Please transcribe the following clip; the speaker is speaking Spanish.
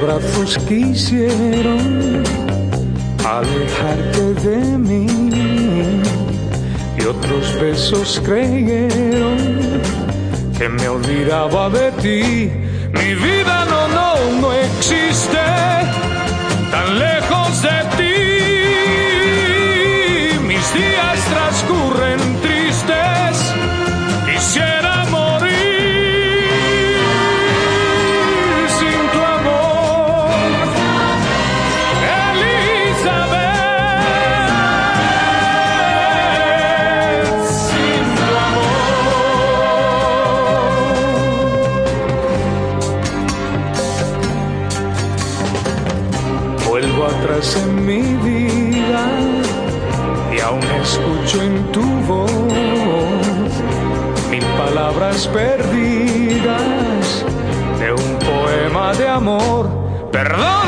brazos quisieron alejarte de mí y otros besos creyeron que me olvidaba de ti. Mi vida no, no, no existe tan lejos de ti. Vuelvo atrás en mi vida y aún escucho en tu voz mil palabras perdidas de un poema de amor. Perdona